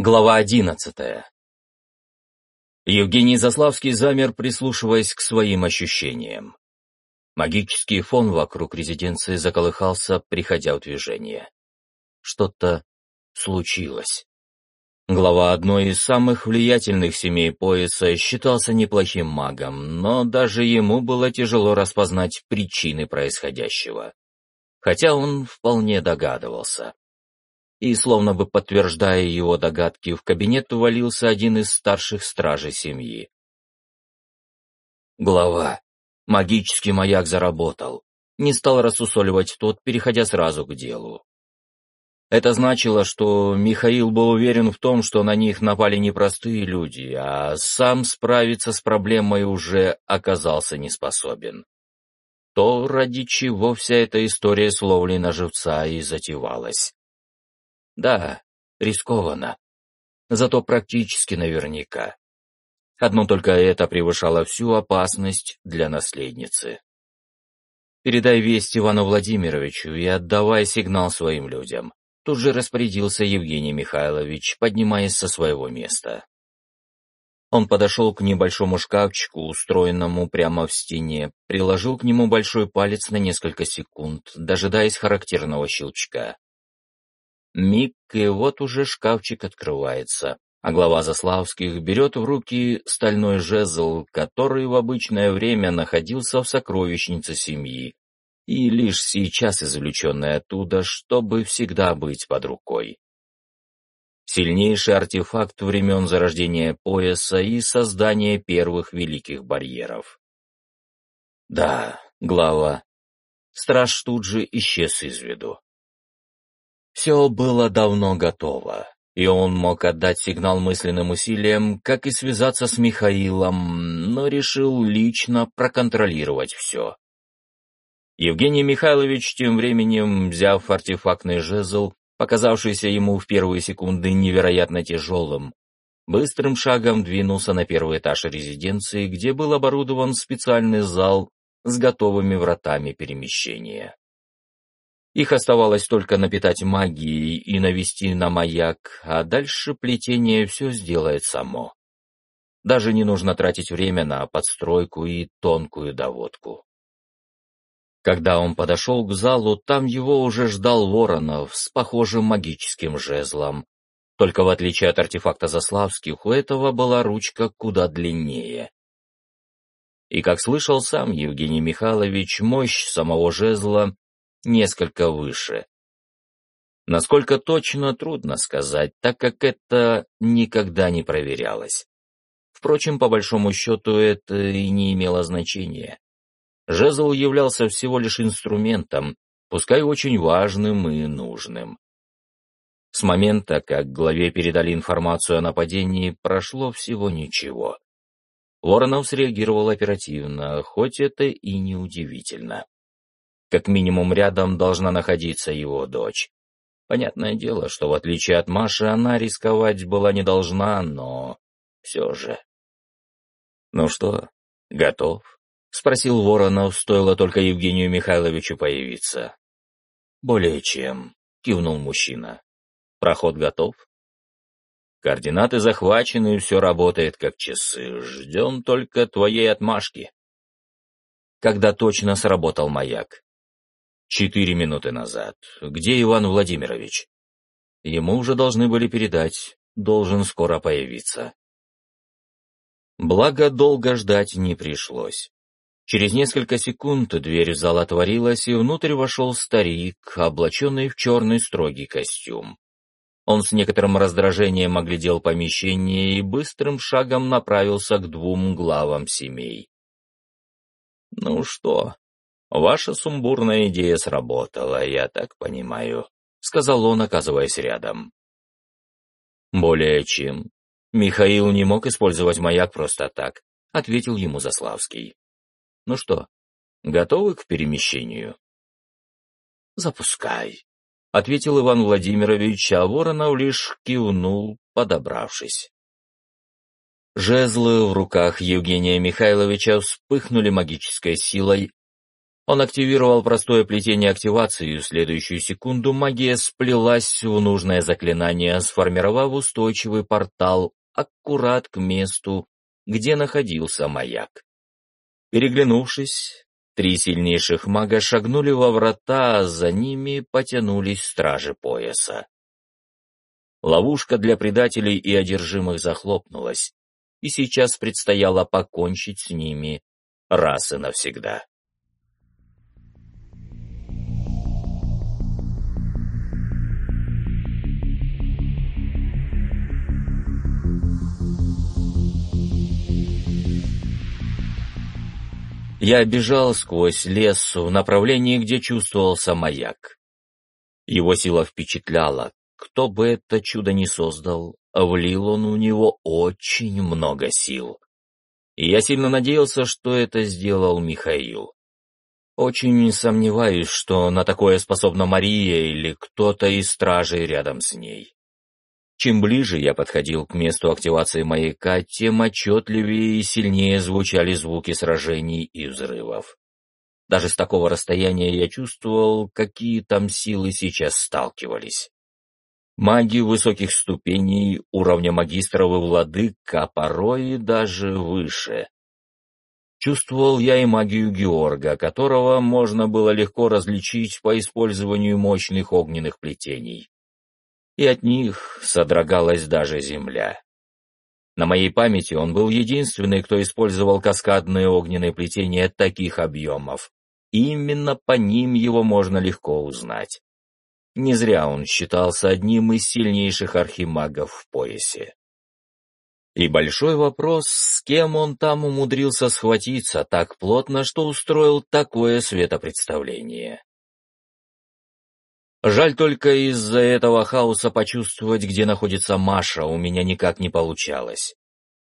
Глава одиннадцатая. Евгений Заславский замер, прислушиваясь к своим ощущениям. Магический фон вокруг резиденции заколыхался, приходя в движение. Что-то случилось. Глава одной из самых влиятельных семей пояса считался неплохим магом, но даже ему было тяжело распознать причины происходящего. Хотя он вполне догадывался и, словно бы подтверждая его догадки, в кабинет увалился один из старших стражей семьи. Глава. Магический маяк заработал. Не стал рассусоливать тот, переходя сразу к делу. Это значило, что Михаил был уверен в том, что на них напали не простые люди, а сам справиться с проблемой уже оказался не способен. То, ради чего вся эта история с ловлей на живца и затевалась. Да, рискованно. Зато практически наверняка. Одно только это превышало всю опасность для наследницы. «Передай весть Ивану Владимировичу и отдавай сигнал своим людям», тут же распорядился Евгений Михайлович, поднимаясь со своего места. Он подошел к небольшому шкафчику, устроенному прямо в стене, приложил к нему большой палец на несколько секунд, дожидаясь характерного щелчка. Миг, и вот уже шкафчик открывается, а глава Заславских берет в руки стальной жезл, который в обычное время находился в сокровищнице семьи, и лишь сейчас извлеченный оттуда, чтобы всегда быть под рукой. Сильнейший артефакт времен зарождения пояса и создания первых великих барьеров. Да, глава. Страж тут же исчез из виду. Все было давно готово, и он мог отдать сигнал мысленным усилиям, как и связаться с Михаилом, но решил лично проконтролировать все. Евгений Михайлович тем временем, взяв артефактный жезл, показавшийся ему в первые секунды невероятно тяжелым, быстрым шагом двинулся на первый этаж резиденции, где был оборудован специальный зал с готовыми вратами перемещения. Их оставалось только напитать магией и навести на маяк, а дальше плетение все сделает само. Даже не нужно тратить время на подстройку и тонкую доводку. Когда он подошел к залу, там его уже ждал Воронов с похожим магическим жезлом. Только в отличие от артефакта Заславских, у этого была ручка куда длиннее. И, как слышал сам Евгений Михайлович, мощь самого жезла несколько выше. Насколько точно, трудно сказать, так как это никогда не проверялось. Впрочем, по большому счету, это и не имело значения. Жезл являлся всего лишь инструментом, пускай очень важным и нужным. С момента, как главе передали информацию о нападении, прошло всего ничего. Воронов среагировал оперативно, хоть это и не удивительно. Как минимум рядом должна находиться его дочь. Понятное дело, что в отличие от Маши она рисковать была не должна, но все же. «Ну что, готов?» — спросил Воронов, стоило только Евгению Михайловичу появиться. «Более чем», — кивнул мужчина. «Проход готов?» «Координаты захвачены, и все работает как часы. Ждем только твоей отмашки». Когда точно сработал маяк. Четыре минуты назад. Где Иван Владимирович? Ему уже должны были передать, должен скоро появиться. Благо, долго ждать не пришлось. Через несколько секунд дверь в зал отворилась, и внутрь вошел старик, облаченный в черный строгий костюм. Он с некоторым раздражением оглядел помещение и быстрым шагом направился к двум главам семей. «Ну что, «Ваша сумбурная идея сработала, я так понимаю», — сказал он, оказываясь рядом. «Более чем. Михаил не мог использовать маяк просто так», — ответил ему Заславский. «Ну что, готовы к перемещению?» «Запускай», — ответил Иван Владимирович, а Воронов лишь кивнул, подобравшись. Жезлы в руках Евгения Михайловича вспыхнули магической силой, Он активировал простое плетение активации, и в следующую секунду магия сплелась в нужное заклинание, сформировав устойчивый портал аккурат к месту, где находился маяк. Переглянувшись, три сильнейших мага шагнули во врата, а за ними потянулись стражи пояса. Ловушка для предателей и одержимых захлопнулась, и сейчас предстояло покончить с ними раз и навсегда. Я бежал сквозь лес в направлении, где чувствовался маяк. Его сила впечатляла. Кто бы это чудо ни создал, влил он у него очень много сил. И я сильно надеялся, что это сделал Михаил. Очень сомневаюсь, что на такое способна Мария или кто-то из стражей рядом с ней. Чем ближе я подходил к месту активации маяка, тем отчетливее и сильнее звучали звуки сражений и взрывов. Даже с такого расстояния я чувствовал, какие там силы сейчас сталкивались. Маги высоких ступеней, уровня магистров и владык, порой даже выше. Чувствовал я и магию Георга, которого можно было легко различить по использованию мощных огненных плетений и от них содрогалась даже земля. На моей памяти он был единственный, кто использовал каскадные огненные плетения таких объемов. Именно по ним его можно легко узнать. Не зря он считался одним из сильнейших архимагов в поясе. И большой вопрос, с кем он там умудрился схватиться так плотно, что устроил такое светопредставление. Жаль только из-за этого хаоса почувствовать, где находится Маша, у меня никак не получалось.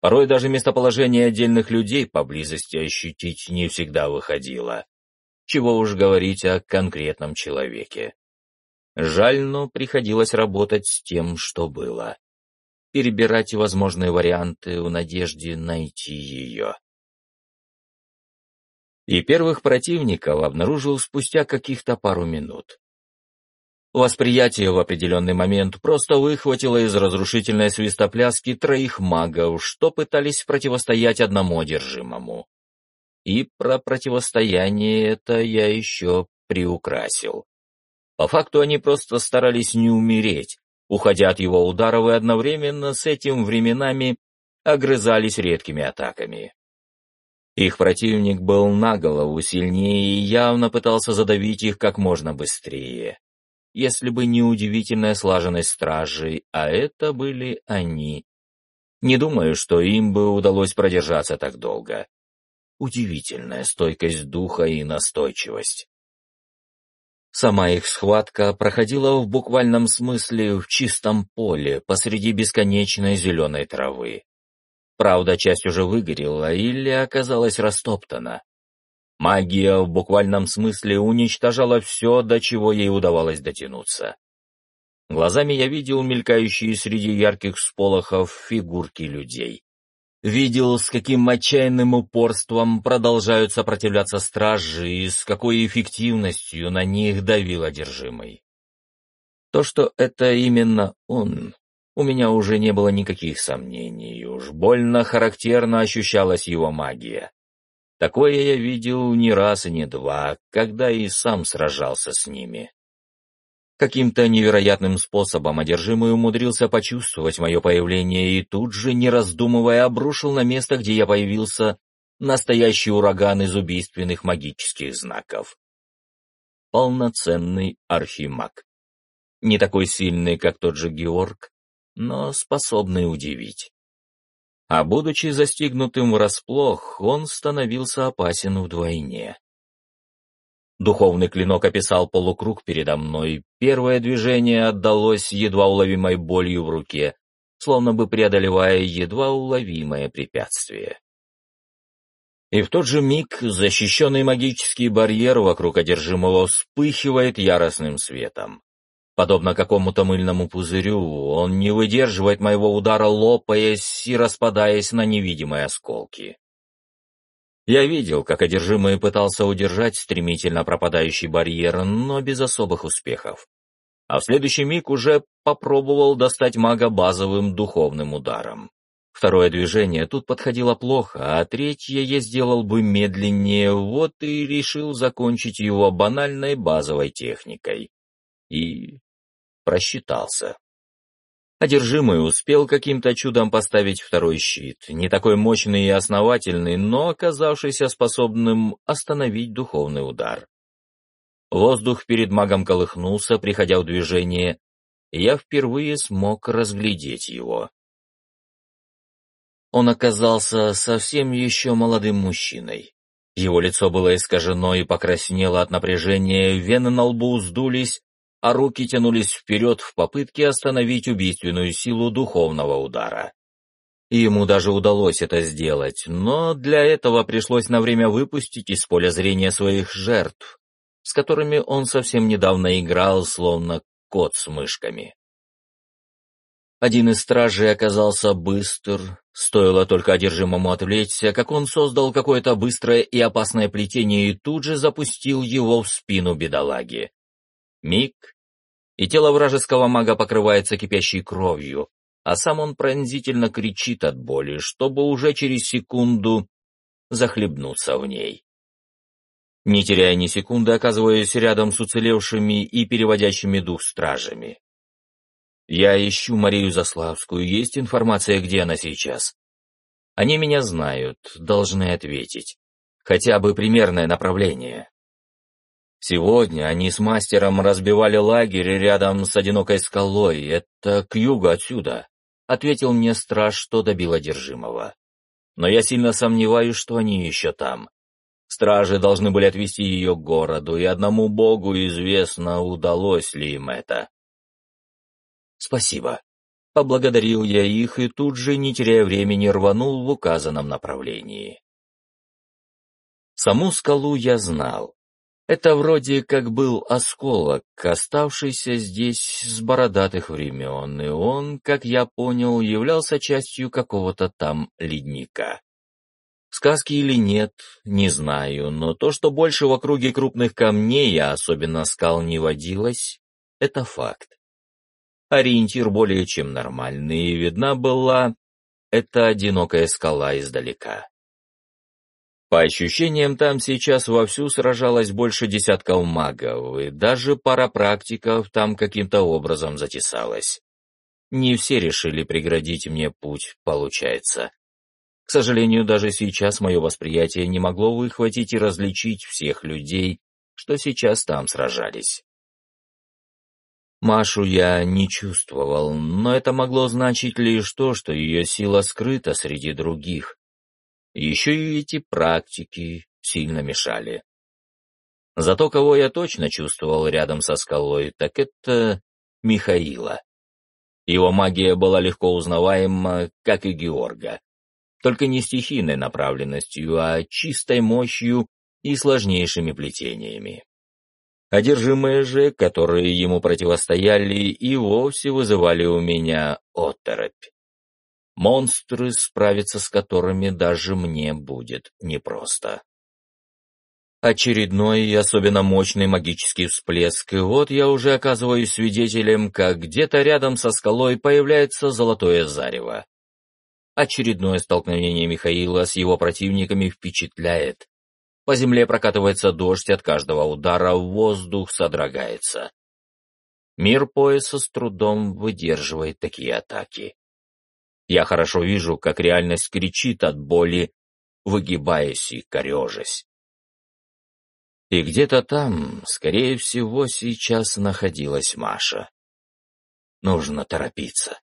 Порой даже местоположение отдельных людей поблизости ощутить не всегда выходило. Чего уж говорить о конкретном человеке. Жаль, но приходилось работать с тем, что было. Перебирать возможные варианты в надежде найти ее. И первых противников обнаружил спустя каких-то пару минут. Восприятие в определенный момент просто выхватило из разрушительной свистопляски троих магов, что пытались противостоять одному одержимому. И про противостояние это я еще приукрасил. По факту они просто старались не умереть, уходя от его ударов и одновременно с этим временами огрызались редкими атаками. Их противник был на голову сильнее и явно пытался задавить их как можно быстрее если бы не удивительная слаженность стражей, а это были они. Не думаю, что им бы удалось продержаться так долго. Удивительная стойкость духа и настойчивость. Сама их схватка проходила в буквальном смысле в чистом поле посреди бесконечной зеленой травы. Правда, часть уже выгорела или оказалась растоптана. Магия в буквальном смысле уничтожала все, до чего ей удавалось дотянуться. Глазами я видел мелькающие среди ярких сполохов фигурки людей. Видел, с каким отчаянным упорством продолжают сопротивляться стражи и с какой эффективностью на них давил одержимый. То, что это именно он, у меня уже не было никаких сомнений, уж больно характерно ощущалась его магия. Такое я видел не раз и не два, когда и сам сражался с ними. Каким-то невероятным способом одержимый умудрился почувствовать мое появление и тут же, не раздумывая, обрушил на место, где я появился, настоящий ураган из убийственных магических знаков. Полноценный архимаг. Не такой сильный, как тот же Георг, но способный удивить а будучи застигнутым врасплох, он становился опасен вдвойне. Духовный клинок описал полукруг передо мной, первое движение отдалось едва уловимой болью в руке, словно бы преодолевая едва уловимое препятствие. И в тот же миг защищенный магический барьер вокруг одержимого вспыхивает яростным светом. Подобно какому-то мыльному пузырю, он не выдерживает моего удара, лопаясь и распадаясь на невидимые осколки. Я видел, как одержимый пытался удержать стремительно пропадающий барьер, но без особых успехов. А в следующий миг уже попробовал достать мага базовым духовным ударом. Второе движение тут подходило плохо, а третье я сделал бы медленнее, вот и решил закончить его банальной базовой техникой. И просчитался. Одержимый успел каким-то чудом поставить второй щит, не такой мощный и основательный, но оказавшийся способным остановить духовный удар. Воздух перед магом колыхнулся, приходя в движение, и я впервые смог разглядеть его. Он оказался совсем еще молодым мужчиной. Его лицо было искажено и покраснело от напряжения, вены на лбу сдулись, а руки тянулись вперед в попытке остановить убийственную силу духовного удара. И ему даже удалось это сделать, но для этого пришлось на время выпустить из поля зрения своих жертв, с которыми он совсем недавно играл, словно кот с мышками. Один из стражей оказался быстр, стоило только одержимому отвлечься, как он создал какое-то быстрое и опасное плетение и тут же запустил его в спину бедолаги. Миг, и тело вражеского мага покрывается кипящей кровью, а сам он пронзительно кричит от боли, чтобы уже через секунду захлебнуться в ней. Не теряя ни секунды, оказываясь рядом с уцелевшими и переводящими дух стражами. Я ищу Марию Заславскую, есть информация, где она сейчас. Они меня знают, должны ответить. Хотя бы примерное направление. Сегодня они с мастером разбивали лагерь рядом с одинокой скалой, это к югу отсюда, — ответил мне страж, что добил одержимого. Но я сильно сомневаюсь, что они еще там. Стражи должны были отвести ее к городу, и одному богу известно, удалось ли им это. Спасибо. Поблагодарил я их и тут же, не теряя времени, рванул в указанном направлении. Саму скалу я знал. Это вроде как был осколок, оставшийся здесь с бородатых времен, и он, как я понял, являлся частью какого-то там ледника. Сказки или нет, не знаю, но то, что больше в округе крупных камней, а особенно скал не водилось, это факт. Ориентир более чем нормальный, и видна была эта одинокая скала издалека. По ощущениям, там сейчас вовсю сражалось больше десятков магов, и даже пара практиков там каким-то образом затесалась. Не все решили преградить мне путь, получается. К сожалению, даже сейчас мое восприятие не могло выхватить и различить всех людей, что сейчас там сражались. Машу я не чувствовал, но это могло значить лишь то, что ее сила скрыта среди других, еще и эти практики сильно мешали. Зато кого я точно чувствовал рядом со скалой, так это Михаила. Его магия была легко узнаваема, как и Георга, только не стихийной направленностью, а чистой мощью и сложнейшими плетениями. Одержимые же, которые ему противостояли, и вовсе вызывали у меня оторопь монстры, справиться с которыми даже мне будет непросто. Очередной и особенно мощный магический всплеск, и вот я уже оказываюсь свидетелем, как где-то рядом со скалой появляется золотое зарево. Очередное столкновение Михаила с его противниками впечатляет. По земле прокатывается дождь, от каждого удара воздух содрогается. Мир пояса с трудом выдерживает такие атаки. Я хорошо вижу, как реальность кричит от боли, выгибаясь и корежась. И где-то там, скорее всего, сейчас находилась Маша. Нужно торопиться.